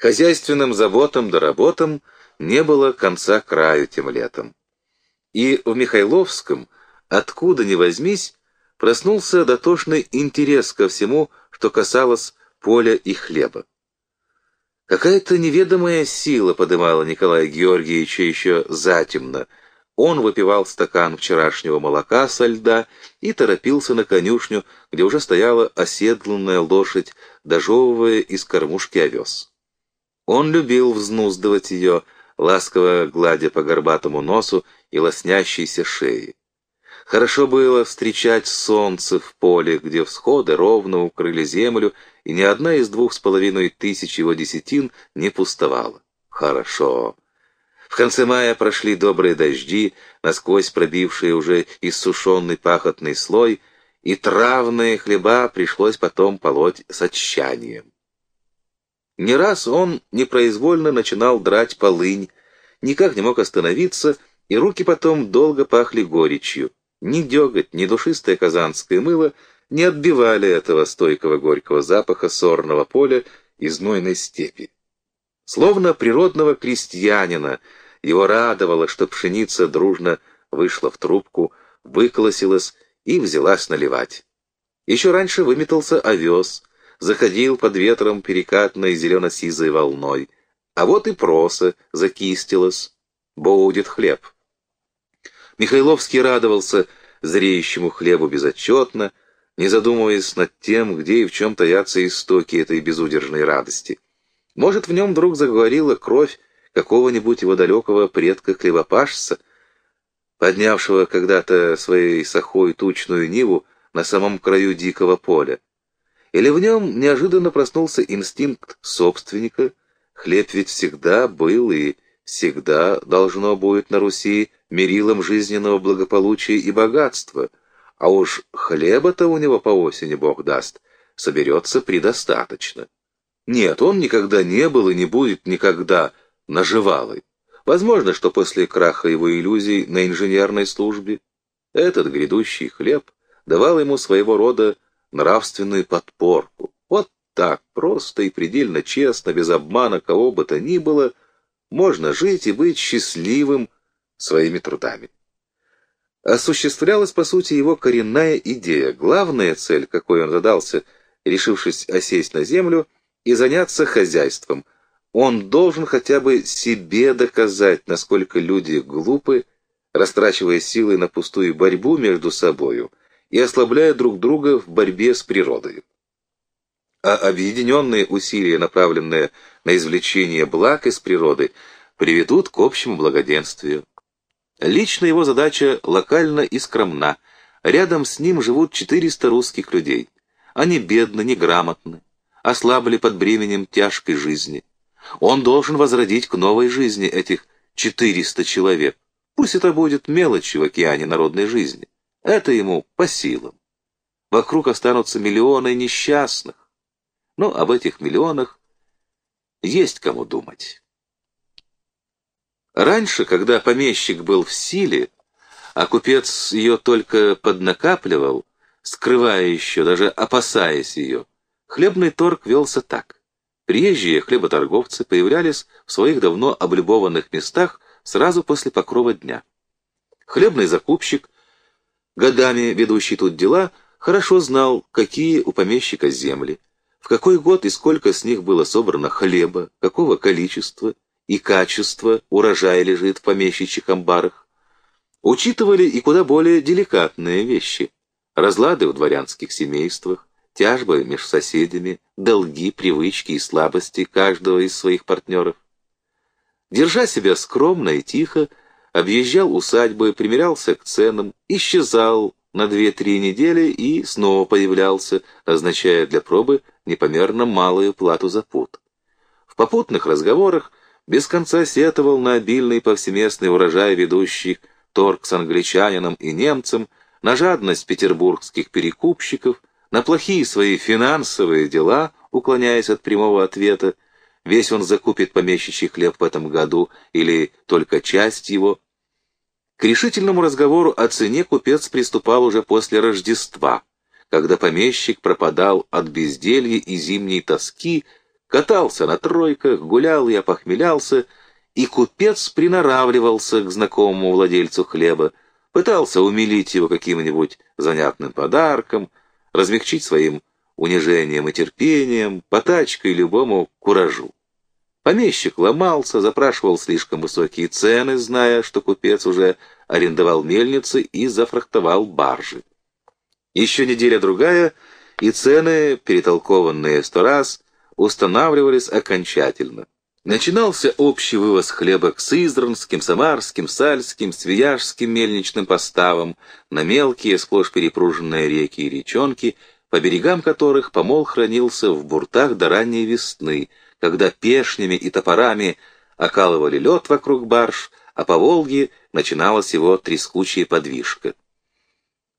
Хозяйственным заботам да работам не было конца краю тем летом. И в Михайловском, откуда ни возьмись, проснулся дотошный интерес ко всему, что касалось поля и хлеба. Какая-то неведомая сила подымала Николая Георгиевича еще затемно. Он выпивал стакан вчерашнего молока со льда и торопился на конюшню, где уже стояла оседланная лошадь, дожевывая из кормушки овес. Он любил взнуздывать ее, ласково гладя по горбатому носу и лоснящейся шее. Хорошо было встречать солнце в поле, где всходы ровно укрыли землю, и ни одна из двух с половиной тысяч его десятин не пустовала. Хорошо. В конце мая прошли добрые дожди, насквозь пробившие уже иссушенный пахотный слой, и травные хлеба пришлось потом полоть с отчаянием. Не раз он непроизвольно начинал драть полынь, никак не мог остановиться, и руки потом долго пахли горечью. Ни деготь, ни душистое казанское мыло не отбивали этого стойкого горького запаха сорного поля и знойной степи. Словно природного крестьянина его радовало, что пшеница дружно вышла в трубку, выколосилась и взялась наливать. Еще раньше выметался овес, заходил под ветром перекатной зелено-сизой волной, а вот и проса закистилась, будет хлеб. Михайловский радовался зреющему хлебу безотчетно, не задумываясь над тем, где и в чем таятся истоки этой безудержной радости. Может, в нем вдруг заговорила кровь какого-нибудь его далекого предка-хлебопашца, поднявшего когда-то своей сахой тучную ниву на самом краю дикого поля. Или в нем неожиданно проснулся инстинкт собственника, хлеб ведь всегда был и всегда должно будет на Руси мерилом жизненного благополучия и богатства, а уж хлеба-то у него по осени Бог даст, соберется предостаточно. Нет, он никогда не был и не будет никогда наживалой. Возможно, что после краха его иллюзий на инженерной службе этот грядущий хлеб давал ему своего рода нравственную подпорку. Вот так, просто и предельно честно, без обмана кого бы то ни было, можно жить и быть счастливым, своими трудами. Осуществлялась, по сути, его коренная идея, главная цель, какой он задался, решившись осесть на землю и заняться хозяйством. Он должен хотя бы себе доказать, насколько люди глупы, растрачивая силы на пустую борьбу между собою и ослабляя друг друга в борьбе с природой. А объединенные усилия, направленные на извлечение благ из природы, приведут к общему благоденствию. Лично его задача локальна и скромна. Рядом с ним живут 400 русских людей. Они бедны, неграмотны, ослабли под бременем тяжкой жизни. Он должен возродить к новой жизни этих 400 человек. Пусть это будет мелочь в океане народной жизни. Это ему по силам. Вокруг останутся миллионы несчастных. Но об этих миллионах есть кому думать. Раньше, когда помещик был в силе, а купец ее только поднакапливал, скрывая еще, даже опасаясь ее, хлебный торг велся так. Приезжие хлеботорговцы появлялись в своих давно облюбованных местах сразу после покрова дня. Хлебный закупщик, годами ведущий тут дела, хорошо знал, какие у помещика земли, в какой год и сколько с них было собрано хлеба, какого количества, и качество урожая лежит в помещичьих амбарах, учитывали и куда более деликатные вещи. Разлады в дворянских семействах, тяжбы между соседями, долги, привычки и слабости каждого из своих партнеров. Держа себя скромно и тихо, объезжал усадьбы, примерялся к ценам, исчезал на две-три недели и снова появлялся, означая для пробы непомерно малую плату за пут. В попутных разговорах без конца сетовал на обильный повсеместный урожай ведущих торг с англичанином и немцем, на жадность петербургских перекупщиков, на плохие свои финансовые дела, уклоняясь от прямого ответа, весь он закупит помещичий хлеб в этом году или только часть его. К решительному разговору о цене купец приступал уже после Рождества, когда помещик пропадал от безделья и зимней тоски, катался на тройках, гулял и опохмелялся, и купец приноравливался к знакомому владельцу хлеба, пытался умилить его каким-нибудь занятным подарком, размягчить своим унижением и терпением, потачкой любому куражу. Помещик ломался, запрашивал слишком высокие цены, зная, что купец уже арендовал мельницы и зафрахтовал баржи. Еще неделя-другая, и цены, перетолкованные сто раз, устанавливались окончательно. Начинался общий вывоз хлеба к Сызранским, Самарским, Сальским, Свияжским мельничным поставам на мелкие, сплошь перепруженные реки и речонки, по берегам которых помол хранился в буртах до ранней весны, когда пешнями и топорами окалывали лед вокруг барж, а по Волге начиналась его трескучая подвижка.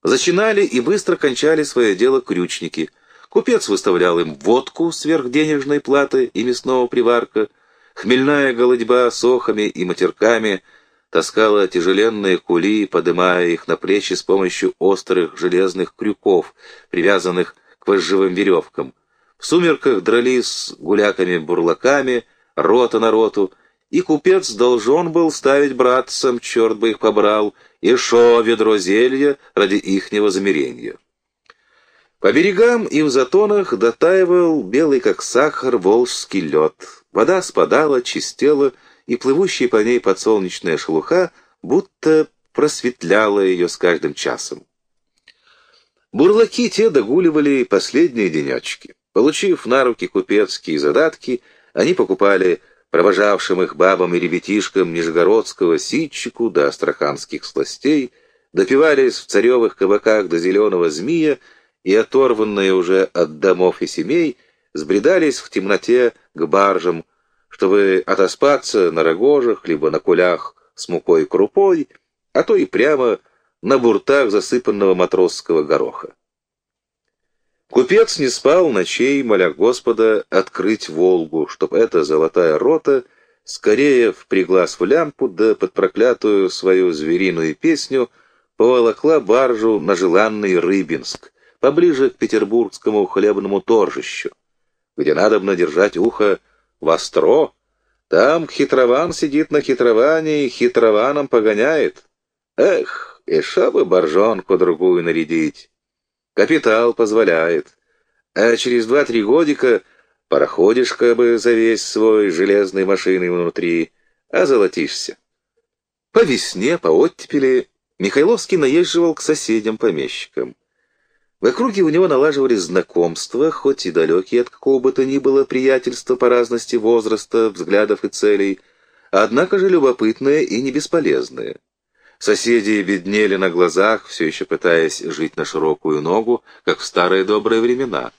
Зачинали и быстро кончали свое дело крючники. Купец выставлял им водку сверхденежной платы и мясного приварка — Хмельная голодьба с охами и матерками таскала тяжеленные кули, подымая их на плечи с помощью острых железных крюков, привязанных к вожжевым веревкам. В сумерках дрались с гуляками-бурлаками, рота на роту, и купец должен был ставить братцам, черт бы их побрал, и шо ведро зелья ради ихнего замерения. По берегам и в затонах дотаивал белый как сахар волжский лед. Вода спадала, чистела, и плывущая по ней подсолнечная шелуха будто просветляла ее с каждым часом. Бурлаки те догуливали последние денечки. Получив на руки купецкие задатки, они покупали провожавшим их бабам и ребятишкам нижегородского ситчику до астраханских сластей, допивались в царевых кабаках до зеленого змея и, оторванные уже от домов и семей, сбредались в темноте к баржам, чтобы отоспаться на рогожах, либо на кулях с мукой и крупой, а то и прямо на буртах засыпанного матросского гороха. Купец не спал ночей, моля Господа открыть Волгу, чтоб эта золотая рота скорее впряглась в лямпу, да под проклятую свою звериную песню поволокла баржу на желанный Рыбинск, поближе к петербургскому хлебному торжищу, где надо держать ухо востро. Там хитрован сидит на хитровании и хитрованом погоняет. Эх, и бы боржонку другую нарядить. Капитал позволяет. А через два-три годика пароходишь как бы за весь свой железной машиной внутри, а золотишься. По весне, по оттепели Михайловский наезживал к соседям-помещикам. В округе у него налаживались знакомства, хоть и далекие от какого бы то ни было приятельства по разности возраста, взглядов и целей, однако же любопытные и не бесполезные. Соседи беднели на глазах, все еще пытаясь жить на широкую ногу, как в старые добрые времена.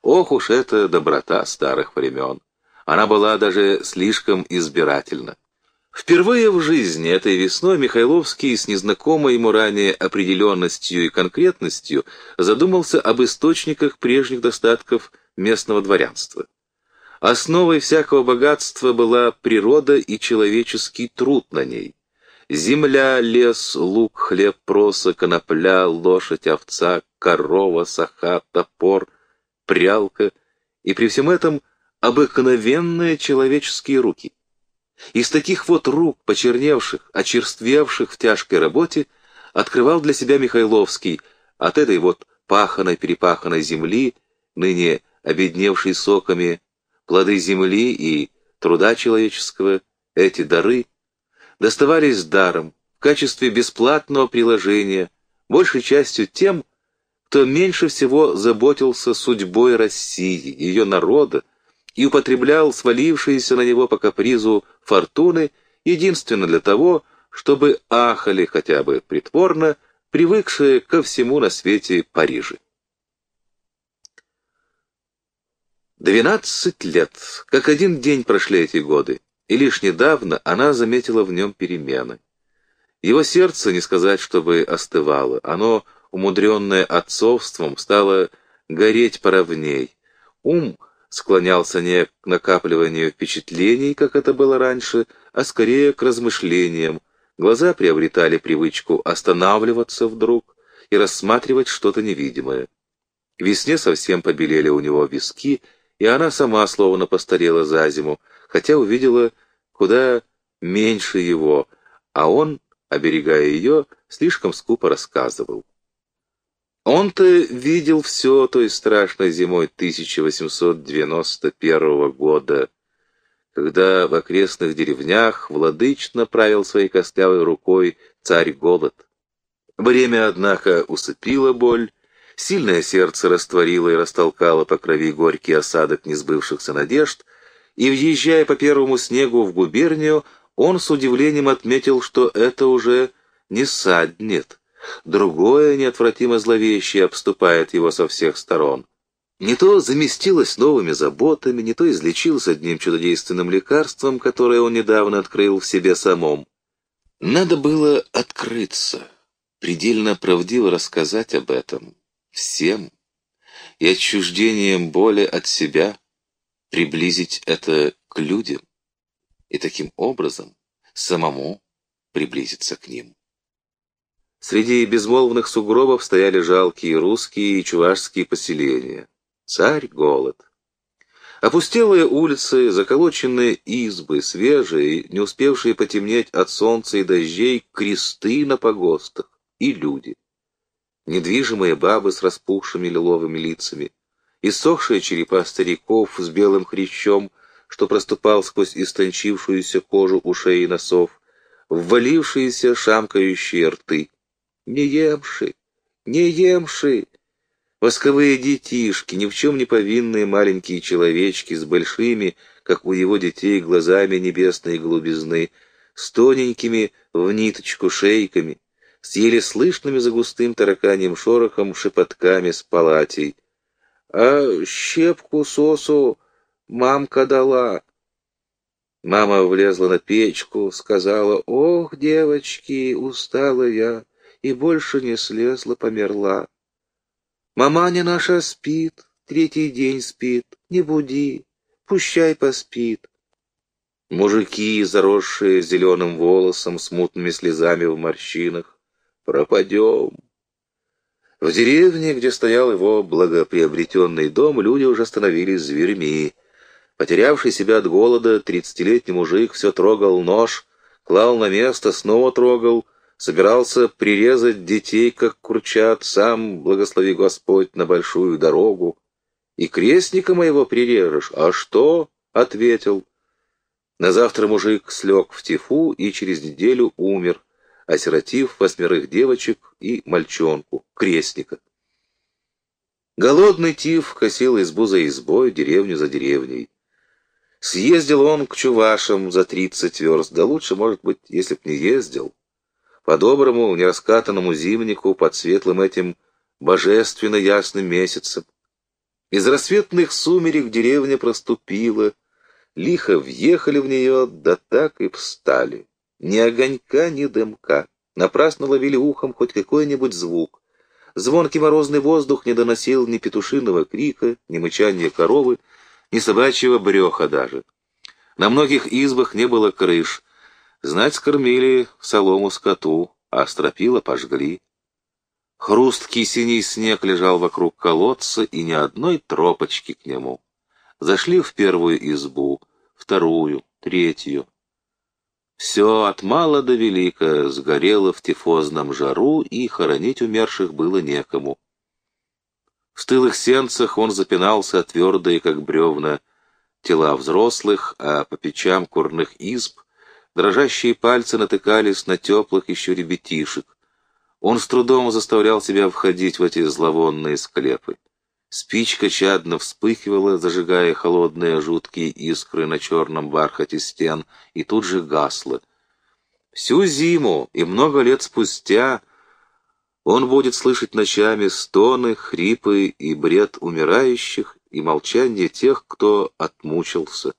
Ох уж эта доброта старых времен! Она была даже слишком избирательна. Впервые в жизни этой весной Михайловский с незнакомой ему ранее определенностью и конкретностью задумался об источниках прежних достатков местного дворянства. Основой всякого богатства была природа и человеческий труд на ней. Земля, лес, лук, хлеб, проса, конопля, лошадь, овца, корова, саха, топор, прялка и при всем этом обыкновенные человеческие руки – из таких вот рук, почерневших, очерствевших в тяжкой работе, открывал для себя Михайловский от этой вот паханой-перепаханной земли, ныне обедневшей соками, плоды земли и труда человеческого, эти дары, доставались даром, в качестве бесплатного приложения, большей частью тем, кто меньше всего заботился судьбой России, ее народа, и употреблял свалившиеся на него по капризу фортуны единственно для того, чтобы ахали хотя бы притворно, привыкшие ко всему на свете Парижи. Двенадцать лет, как один день прошли эти годы, и лишь недавно она заметила в нем перемены. Его сердце, не сказать, чтобы остывало, оно, умудренное отцовством, стало гореть поровней. Ум — склонялся не к накапливанию впечатлений, как это было раньше, а скорее к размышлениям. Глаза приобретали привычку останавливаться вдруг и рассматривать что-то невидимое. Весне совсем побелели у него виски, и она сама словно постарела за зиму, хотя увидела куда меньше его, а он, оберегая ее, слишком скупо рассказывал. Он-то видел все той страшной зимой 1891 года, когда в окрестных деревнях владычно правил своей костлявой рукой царь голод. Время, однако, усыпило боль, сильное сердце растворило и растолкало по крови горький осадок несбывшихся надежд, и, въезжая по первому снегу в губернию, он с удивлением отметил, что это уже не саднет. Другое неотвратимо зловещее обступает его со всех сторон. Не то заместилось новыми заботами, не то излечилось одним чудодейственным лекарством, которое он недавно открыл в себе самом. Надо было открыться, предельно правдиво рассказать об этом всем и отчуждением боли от себя приблизить это к людям и таким образом самому приблизиться к ним. Среди безмолвных сугробов стояли жалкие русские и чувашские поселения. Царь голод. Опустелые улицы, заколоченные избы, свежие, не успевшие потемнеть от солнца и дождей, кресты на погостах и люди. Недвижимые бабы с распухшими лиловыми лицами, иссохшие черепа стариков с белым хрящом, что проступал сквозь истончившуюся кожу ушей и носов, ввалившиеся шамкающие рты. Не емши, не емши! Восковые детишки, ни в чем не повинные маленькие человечки с большими, как у его детей, глазами небесной голубизны, с тоненькими в ниточку шейками, с еле слышными за густым тараканьем шорохом шепотками с палатей. «А щепку сосу мамка дала!» Мама влезла на печку, сказала, «Ох, девочки, устала я!» И больше не слезла, померла. Маманя наша спит, третий день спит, не буди, пущай поспит. Мужики, заросшие зеленым волосом, с мутными слезами в морщинах, пропадем. В деревне, где стоял его благоприобретенный дом, люди уже становились зверьми. Потерявший себя от голода, тридцатилетний мужик все трогал нож, клал на место, снова трогал — собирался прирезать детей, как курчат, сам, благослови Господь, на большую дорогу. И крестника моего прирежешь. А что? — ответил. На завтра мужик слег в тифу и через неделю умер, осиротив восьмерых девочек и мальчонку, крестника. Голодный тиф косил избу за избой, деревню за деревней. Съездил он к чувашам за тридцать верст, да лучше, может быть, если б не ездил по доброму, нераскатанному зимнику под светлым этим божественно ясным месяцем. Из рассветных сумерек деревня проступила, лихо въехали в нее, да так и встали. Ни огонька, ни дымка. Напрасно ловили ухом хоть какой-нибудь звук. Звонкий морозный воздух не доносил ни петушиного крика, ни мычания коровы, ни собачьего бреха даже. На многих избах не было крыш, Знать скормили солому скоту, а стропила пожгли. Хрусткий синий снег лежал вокруг колодца, и ни одной тропочки к нему. Зашли в первую избу, вторую, третью. Все от мала до велика сгорело в тифозном жару, и хоронить умерших было некому. В стылых сенцах он запинался твердые, как бревна, тела взрослых, а по печам курных изб Дрожащие пальцы натыкались на теплых еще ребятишек. Он с трудом заставлял себя входить в эти зловонные склепы. Спичка чадно вспыхивала, зажигая холодные жуткие искры на черном бархате стен, и тут же гасла. Всю зиму и много лет спустя он будет слышать ночами стоны, хрипы и бред умирающих и молчание тех, кто отмучился.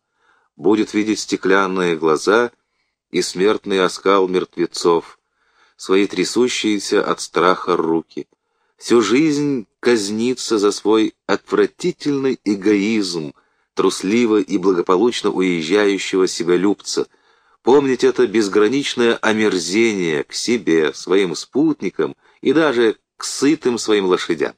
Будет видеть стеклянные глаза — и смертный оскал мертвецов, свои трясущиеся от страха руки. Всю жизнь казнится за свой отвратительный эгоизм, трусливо и благополучно уезжающего себялюбца, помнить это безграничное омерзение к себе, своим спутникам и даже к сытым своим лошадям.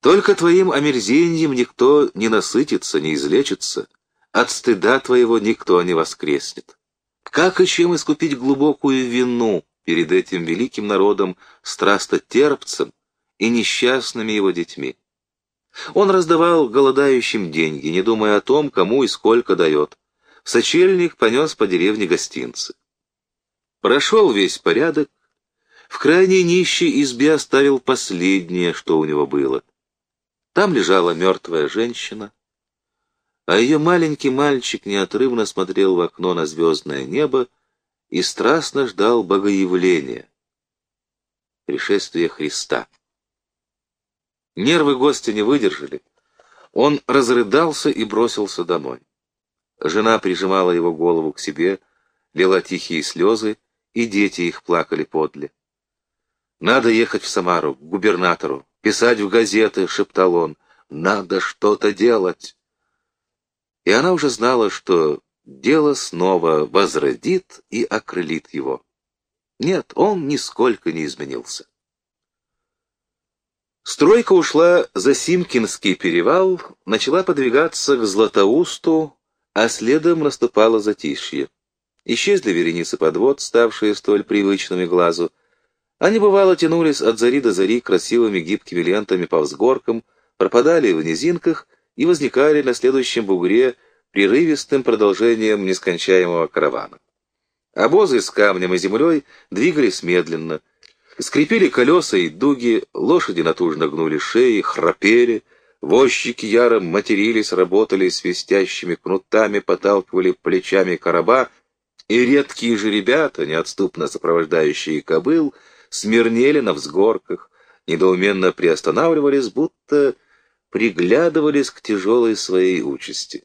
Только твоим омерзением никто не насытится, не излечится, от стыда твоего никто не воскреснет. Как и чем искупить глубокую вину перед этим великим народом страстотерпцем и несчастными его детьми? Он раздавал голодающим деньги, не думая о том, кому и сколько дает. Сочельник понес по деревне гостинцы. Прошел весь порядок, в крайней нищей избе оставил последнее, что у него было — там лежала мертвая женщина, а ее маленький мальчик неотрывно смотрел в окно на звездное небо и страстно ждал богоявления, пришествия Христа. Нервы гостя не выдержали. Он разрыдался и бросился домой. Жена прижимала его голову к себе, лила тихие слезы, и дети их плакали подле. «Надо ехать в Самару, к губернатору писать в газеты, — шептал он, — надо что-то делать. И она уже знала, что дело снова возродит и окрылит его. Нет, он нисколько не изменился. Стройка ушла за Симкинский перевал, начала подвигаться к Златоусту, а следом наступало затишье. Исчезли вереницы подвод, ставшие столь привычными глазу, они, бывало, тянулись от зари до зари красивыми гибкими лентами по взгоркам, пропадали в низинках и возникали на следующем бугре прерывистым продолжением нескончаемого каравана. Обозы с камнем и землей двигались медленно, скрипели колеса и дуги, лошади натужно гнули шеи, храпели, возчики яро матерились, работали свистящими кнутами, поталкивали плечами короба, и редкие же ребята, неотступно сопровождающие кобыл, смирнели на взгорках, недоуменно приостанавливались, будто приглядывались к тяжелой своей участи.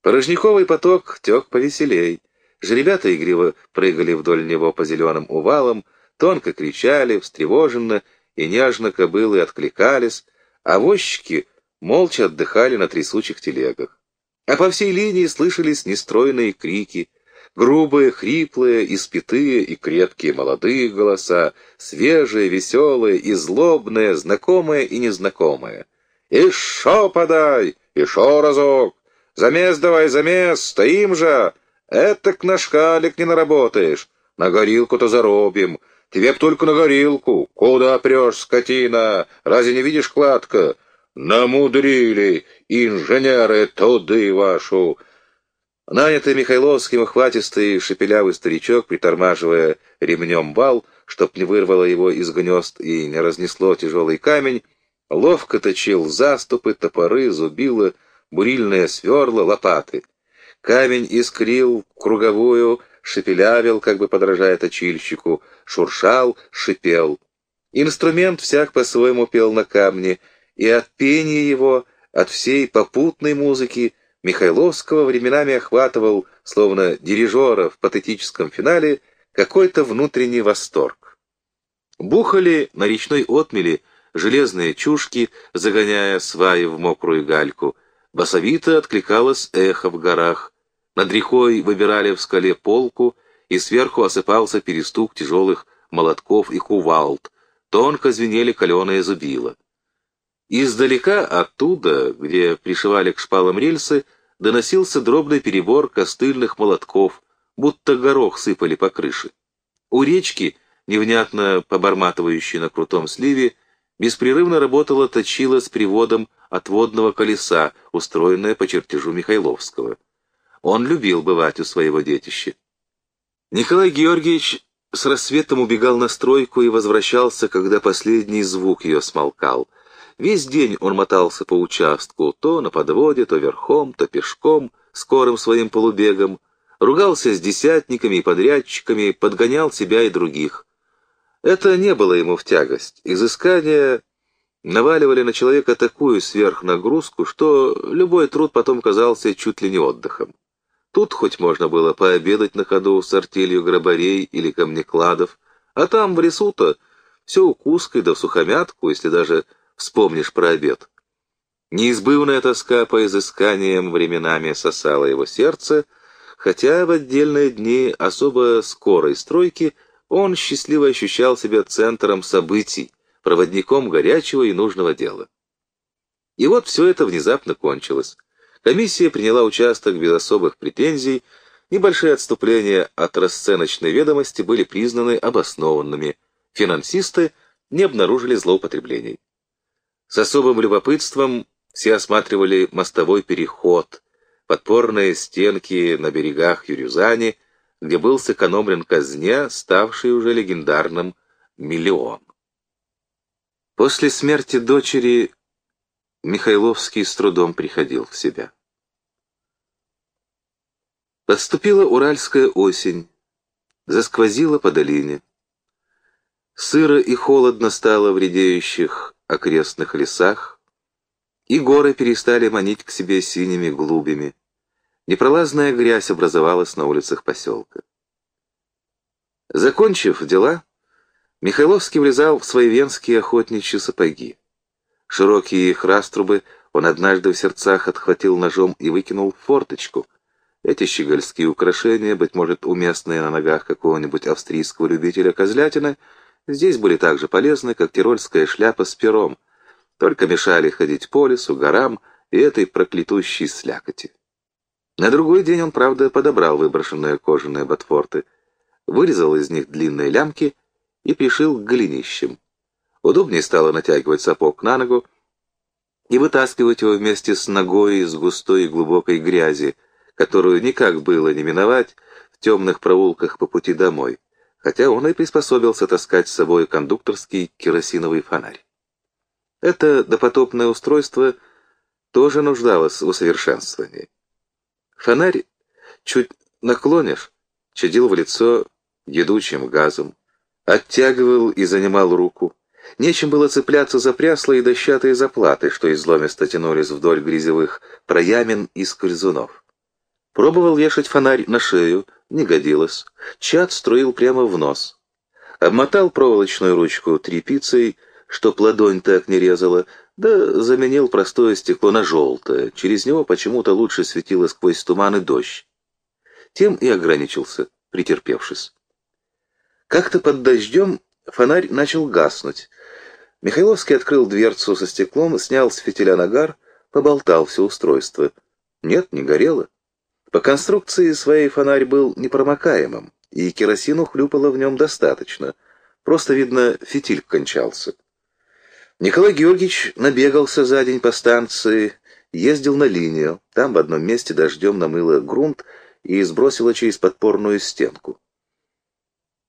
Порожниковый поток тек повеселей. Жеребята игриво прыгали вдоль него по зеленым увалам, тонко кричали, встревоженно и нежно кобылы откликались, а возчики молча отдыхали на трясучих телегах. А по всей линии слышались нестройные крики — Грубые, хриплые, испитые и крепкие молодые голоса, свежие, веселые и злобные, знакомые и незнакомые. «Ишо подай! Ишо разок! Замес давай, замес! Стоим же! Этак на шкалик не наработаешь! На горилку-то заробим! Тебе б только на горилку! Куда прешь, скотина? Разве не видишь кладка? Намудрили инженеры туды вашу!» Нанятый Михайловским ухватистый шепелявый старичок, притормаживая ремнем бал, чтоб не вырвало его из гнезд и не разнесло тяжелый камень, ловко точил заступы, топоры, зубило, бурильные сверла, лопаты. Камень искрил круговую, шепелявил, как бы подражая точильщику, шуршал, шипел. Инструмент всяк по-своему пел на камне, и от пения его, от всей попутной музыки, Михайловского временами охватывал, словно дирижера в патетическом финале, какой-то внутренний восторг. Бухали на речной отмели железные чушки, загоняя сваи в мокрую гальку. Басовито откликалось эхо в горах. Над рекой выбирали в скале полку, и сверху осыпался перестук тяжелых молотков и кувалд. Тонко звенели каленые зубила. Издалека оттуда, где пришивали к шпалам рельсы, доносился дробный перебор костыльных молотков, будто горох сыпали по крыше. У речки, невнятно поборматывающей на крутом сливе, беспрерывно работала точила с приводом отводного колеса, устроенная по чертежу Михайловского. Он любил бывать у своего детища. Николай Георгиевич с рассветом убегал на стройку и возвращался, когда последний звук ее смолкал — Весь день он мотался по участку, то на подводе, то верхом, то пешком, скорым своим полубегом, ругался с десятниками и подрядчиками, подгонял себя и других. Это не было ему в тягость. Изыскания наваливали на человека такую сверхнагрузку, что любой труд потом казался чуть ли не отдыхом. Тут хоть можно было пообедать на ходу с артелью грабарей или камнекладов, а там в лесу-то все укуской да в сухомятку, если даже вспомнишь про обед. Неизбывная тоска по изысканиям временами сосала его сердце, хотя в отдельные дни особо скорой стройки он счастливо ощущал себя центром событий, проводником горячего и нужного дела. И вот все это внезапно кончилось. Комиссия приняла участок без особых претензий, небольшие отступления от расценочной ведомости были признаны обоснованными, финансисты не обнаружили злоупотреблений. С особым любопытством все осматривали мостовой переход, подпорные стенки на берегах Юрюзани, где был сэкономлен казне, ставший уже легендарным миллион. После смерти дочери Михайловский с трудом приходил в себя. Подступила уральская осень, засквозила по долине. Сыро и холодно стало в редеющих окрестных лесах, и горы перестали манить к себе синими глубями. Непролазная грязь образовалась на улицах поселка. Закончив дела, Михайловский влезал в свои венские охотничьи сапоги. Широкие их раструбы он однажды в сердцах отхватил ножом и выкинул в форточку. Эти щегольские украшения, быть может, уместные на ногах какого-нибудь австрийского любителя козлятины, здесь были так же полезны, как тирольская шляпа с пером, только мешали ходить по лесу, горам и этой проклятущей слякоти. На другой день он, правда, подобрал выброшенные кожаные ботфорты, вырезал из них длинные лямки и пришил к голенищам. Удобнее стало натягивать сапог на ногу и вытаскивать его вместе с ногой из густой и глубокой грязи, которую никак было не миновать в темных проулках по пути домой, хотя он и приспособился таскать с собой кондукторский керосиновый фонарь. Это допотопное устройство тоже нуждалось в усовершенствовании. Фонарь чуть наклонишь, чадил в лицо едучим газом, оттягивал и занимал руку. Нечем было цепляться за прясло и дощатые заплаты, что изломисто тянулись вдоль грязевых проямин и скользунов. Пробовал вешать фонарь на шею, не годилось. Чад струил прямо в нос. Обмотал проволочную ручку тряпицей, чтоб ладонь так не резала, да заменил простое стекло на желтое. Через него почему-то лучше светило сквозь туман и дождь. Тем и ограничился, претерпевшись. Как-то под дождем фонарь начал гаснуть. Михайловский открыл дверцу со стеклом, снял с фитиля нагар, поболтал все устройство. Нет, не горело. По конструкции своей фонарь был непромокаемым, и керосину хлюпало в нем достаточно. Просто, видно, фитиль кончался. Николай Георгиевич набегался за день по станции, ездил на линию. Там в одном месте дождем намыло грунт и сбросило через подпорную стенку.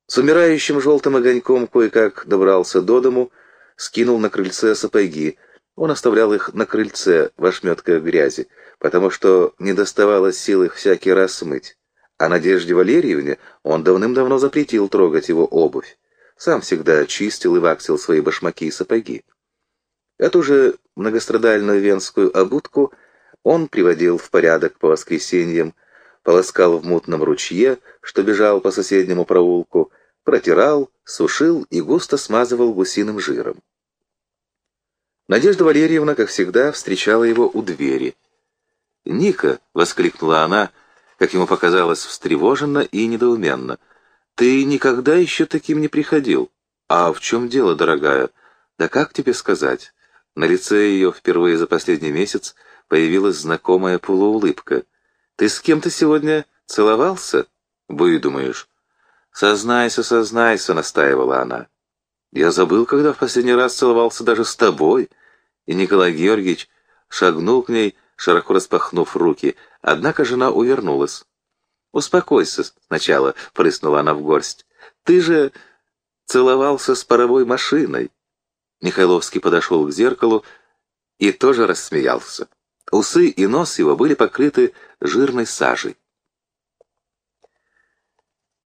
С умирающим желтым огоньком кое-как добрался до дому, скинул на крыльце сапоги. Он оставлял их на крыльце в ошметках грязи, потому что не доставало сил их всякий раз смыть. А Надежде Валерьевне он давным-давно запретил трогать его обувь. Сам всегда чистил и ваксил свои башмаки и сапоги. Эту же многострадальную венскую обутку он приводил в порядок по воскресеньям, полоскал в мутном ручье, что бежал по соседнему проулку, протирал, сушил и густо смазывал гусиным жиром. Надежда Валерьевна, как всегда, встречала его у двери. «Ника!» — воскликнула она, как ему показалось, встревоженно и недоуменно. «Ты никогда еще таким не приходил. А в чем дело, дорогая? Да как тебе сказать?» На лице ее впервые за последний месяц появилась знакомая полуулыбка. «Ты с кем-то сегодня целовался?» «Выдумаешь». «Сознайся, сознайся», — настаивала она. «Я забыл, когда в последний раз целовался даже с тобой». И Николай Георгиевич шагнул к ней, широко распахнув руки, однако жена увернулась. «Успокойся сначала», — прыснула она в горсть. «Ты же целовался с паровой машиной». Михайловский подошел к зеркалу и тоже рассмеялся. Усы и нос его были покрыты жирной сажей.